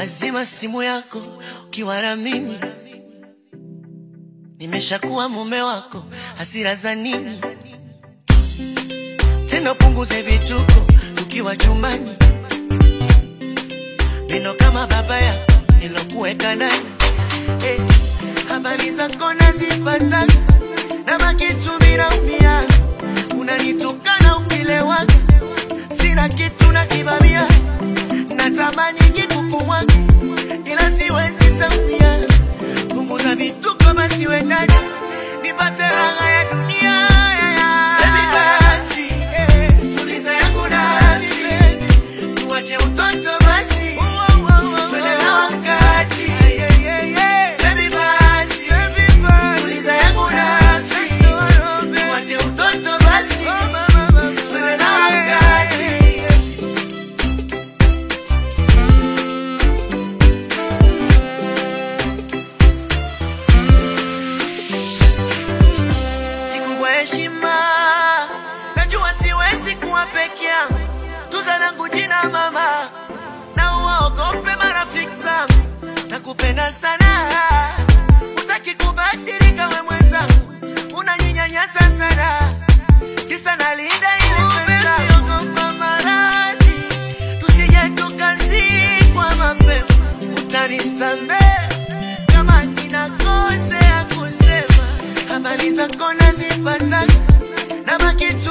Unazima simu yako ukiwa na mimi, nimeshakuwa mume wako, hasira za nini tena? Punguze vituko tukiwa chumbani, nino kama baba ya nilokuweka ndani. Hey, habari zako nazipata na makitu minaumia, unanitukana ukilewa, sina kitu na kibamia, noche un tonto Nakupenda sana, utaki kubadilika we mwenzangu, unaninyanyasa sana, kisa nalinda ile pesa. Ogopa maradhi, tusije tukazikwa mapema, utanisamehe kama ninakosea kusema. Habari zako nazipata. Na makitu